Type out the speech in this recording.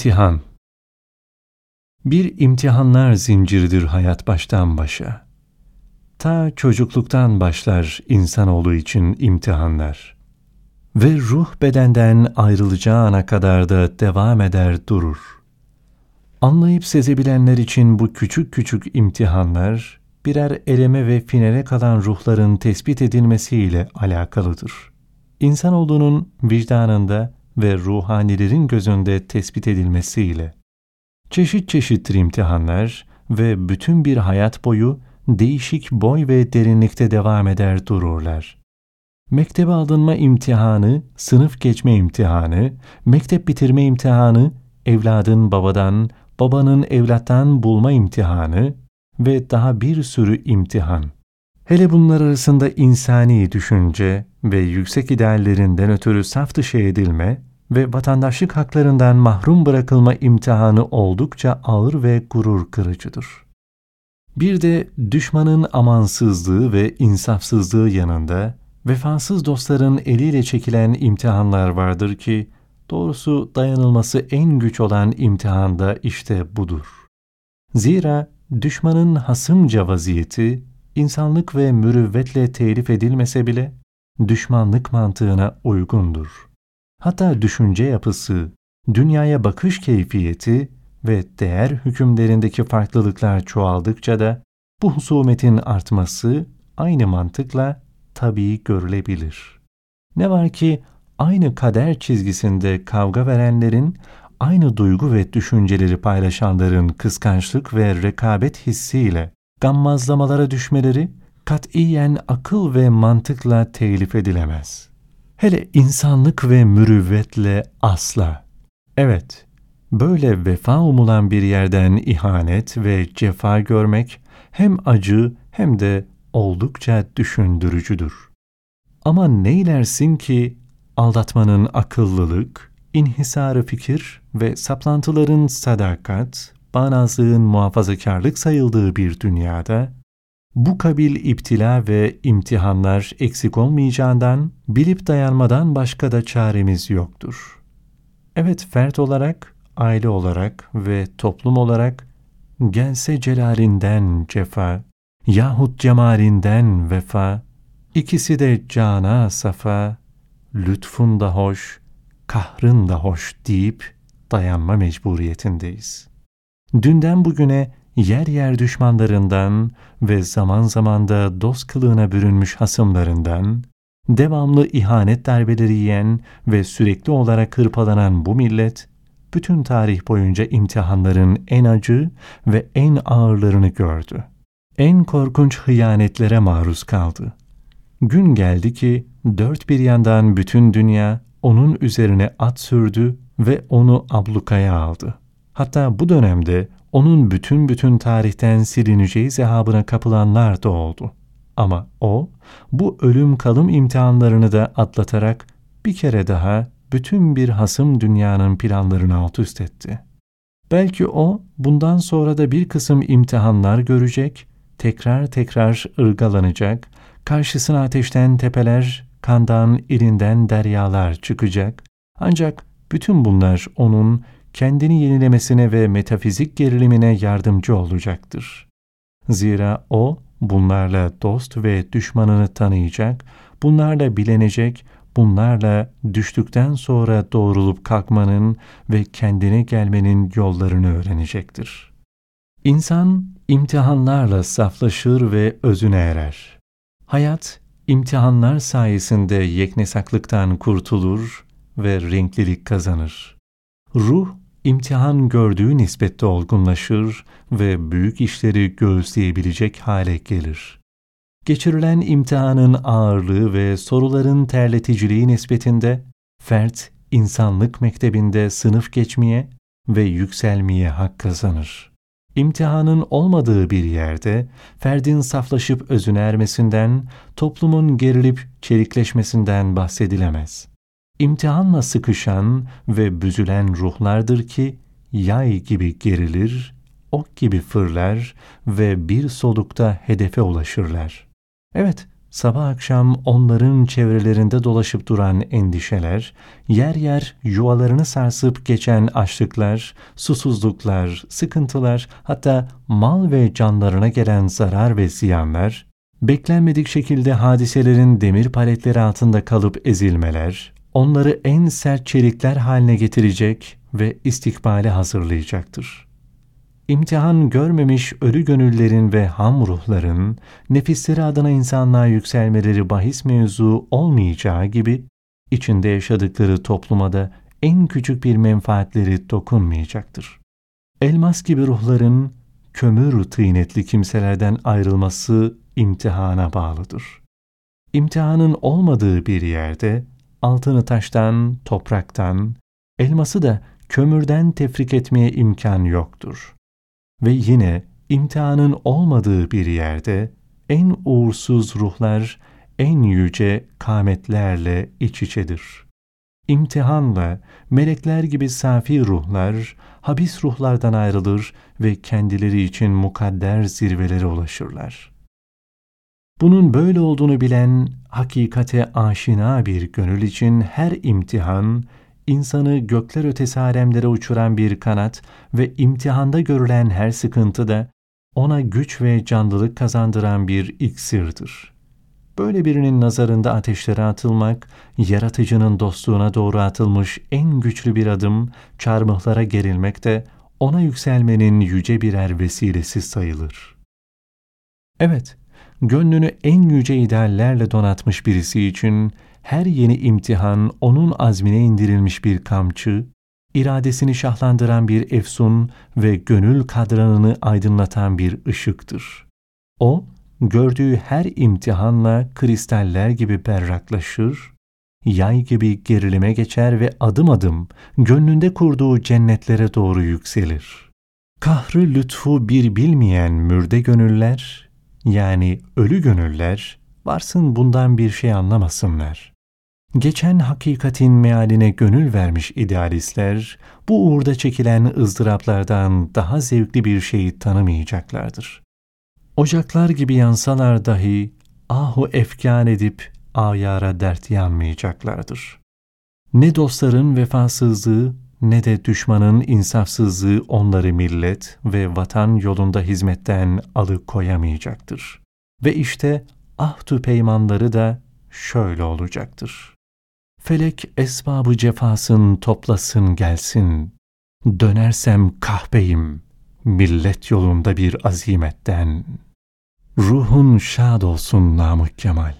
İmtihan Bir imtihanlar zinciridir hayat baştan başa. Ta çocukluktan başlar insanoğlu için imtihanlar. Ve ruh bedenden ayrılacağı ana kadar da devam eder durur. Anlayıp sezebilenler için bu küçük küçük imtihanlar, birer eleme ve finale kalan ruhların tespit edilmesiyle alakalıdır. İnsanoğlunun vicdanında ve ruhanilerin gözünde tespit edilmesiyle. Çeşit çeşittir imtihanlar ve bütün bir hayat boyu değişik boy ve derinlikte devam eder dururlar. Mektebe alınma imtihanı, sınıf geçme imtihanı, mektep bitirme imtihanı, evladın babadan, babanın evlattan bulma imtihanı ve daha bir sürü imtihan. Hele bunlar arasında insani düşünce ve yüksek ideallerinden ötürü saf dışı edilme ve vatandaşlık haklarından mahrum bırakılma imtihanı oldukça ağır ve gurur kırıcıdır. Bir de düşmanın amansızlığı ve insafsızlığı yanında vefasız dostların eliyle çekilen imtihanlar vardır ki doğrusu dayanılması en güç olan imtihan da işte budur. Zira düşmanın hasımca vaziyeti insanlık ve mürüvvetle telif edilmese bile düşmanlık mantığına uygundur. Hatta düşünce yapısı, dünyaya bakış keyfiyeti ve değer hükümlerindeki farklılıklar çoğaldıkça da bu husumetin artması aynı mantıkla tabii görülebilir. Ne var ki aynı kader çizgisinde kavga verenlerin, aynı duygu ve düşünceleri paylaşanların kıskançlık ve rekabet hissiyle gammazlamalara düşmeleri katiyen akıl ve mantıkla telif edilemez. Hele insanlık ve mürüvvetle asla. Evet, böyle vefa umulan bir yerden ihanet ve cefa görmek hem acı hem de oldukça düşündürücüdür. Ama neylersin ki aldatmanın akıllılık, inhisarı fikir ve saplantıların sadakat, bağnazlığın muhafazakarlık sayıldığı bir dünyada, bu kabil iptila ve imtihanlar eksik olmayacağından, bilip dayanmadan başka da çaremiz yoktur. Evet fert olarak, aile olarak ve toplum olarak, gelse celalinden cefa, yahut cemalinden vefa, ikisi de cana safa, lütfun da hoş, kahrın da hoş deyip dayanma mecburiyetindeyiz. Dünden bugüne yer yer düşmanlarından ve zaman zaman da dost kılığına bürünmüş hasımlarından, devamlı ihanet darbeleri yiyen ve sürekli olarak hırpalanan bu millet, bütün tarih boyunca imtihanların en acı ve en ağırlarını gördü. En korkunç hıyanetlere maruz kaldı. Gün geldi ki dört bir yandan bütün dünya onun üzerine at sürdü ve onu ablukaya aldı. Hatta bu dönemde onun bütün bütün tarihten silineceği zehabına kapılanlar da oldu. Ama o, bu ölüm kalım imtihanlarını da atlatarak bir kere daha bütün bir hasım dünyanın planlarını alt üst etti. Belki o, bundan sonra da bir kısım imtihanlar görecek, tekrar tekrar ırgalanacak, karşısına ateşten tepeler, kandan irinden deryalar çıkacak. Ancak bütün bunlar onun kendini yenilemesine ve metafizik gerilimine yardımcı olacaktır. Zira o bunlarla dost ve düşmanını tanıyacak, bunlarla bilenecek, bunlarla düştükten sonra doğrulup kalkmanın ve kendine gelmenin yollarını öğrenecektir. İnsan imtihanlarla saflaşır ve özüne erer. Hayat, imtihanlar sayesinde yeknesaklıktan kurtulur ve renklilik kazanır. Ruh, imtihan gördüğü nispette olgunlaşır ve büyük işleri göğüsleyebilecek hale gelir. Geçirilen imtihanın ağırlığı ve soruların terleticiliği nispetinde fert insanlık mektebinde sınıf geçmeye ve yükselmeye hak kazanır. İmtihanın olmadığı bir yerde ferdin saflaşıp özüne ermesinden, toplumun gerilip çelikleşmesinden bahsedilemez imtihanla sıkışan ve büzülen ruhlardır ki yay gibi gerilir, ok gibi fırlar ve bir solukta hedefe ulaşırlar. Evet, sabah akşam onların çevrelerinde dolaşıp duran endişeler, yer yer yuvalarını sarsıp geçen açlıklar, susuzluklar, sıkıntılar, hatta mal ve canlarına gelen zarar ve ziyanlar, beklenmedik şekilde hadiselerin demir paletleri altında kalıp ezilmeler, onları en sert çelikler haline getirecek ve istikbale hazırlayacaktır. İmtihan görmemiş ölü gönüllerin ve ham ruhların nefisleri adına insanlığa yükselmeleri bahis mevzu olmayacağı gibi içinde yaşadıkları topluma da en küçük bir menfaatleri dokunmayacaktır. Elmas gibi ruhların kömür tıynetli kimselerden ayrılması imtihana bağlıdır. İmtihanın olmadığı bir yerde altını taştan, topraktan, elması da kömürden tefrik etmeye imkan yoktur. Ve yine imtihanın olmadığı bir yerde en uğursuz ruhlar en yüce kametlerle iç içedir. İmtihanla melekler gibi safi ruhlar habis ruhlardan ayrılır ve kendileri için mukadder zirvelere ulaşırlar. Bunun böyle olduğunu bilen, hakikate aşina bir gönül için her imtihan, insanı gökler ötesi alemlere uçuran bir kanat ve imtihanda görülen her sıkıntı da ona güç ve canlılık kazandıran bir iksirdir. Böyle birinin nazarında ateşlere atılmak, yaratıcının dostluğuna doğru atılmış en güçlü bir adım, çarmıhlara gerilmek de ona yükselmenin yüce birer vesilesi sayılır. Evet, gönlünü en yüce ideallerle donatmış birisi için her yeni imtihan onun azmine indirilmiş bir kamçı, iradesini şahlandıran bir efsun ve gönül kadranını aydınlatan bir ışıktır. O, gördüğü her imtihanla kristaller gibi berraklaşır, yay gibi gerilime geçer ve adım adım gönlünde kurduğu cennetlere doğru yükselir. Kahrı lütfu bir bilmeyen mürde gönüller, yani ölü gönüller, varsın bundan bir şey anlamasınlar. Geçen hakikatin mealine gönül vermiş idealistler, bu uğurda çekilen ızdıraplardan daha zevkli bir şeyi tanımayacaklardır. Ocaklar gibi yansalar dahi ahu efkan edip ayara dert yanmayacaklardır. Ne dostların vefasızlığı ne de düşmanın insafsızlığı onları millet ve vatan yolunda hizmetten alıkoyamayacaktır. Ve işte ahtu peymanları da şöyle olacaktır. Felek esbabı cefasın toplasın gelsin. Dönersem kahbeyim, millet yolunda bir azimetten. Ruhun şad olsun Namık Kemal.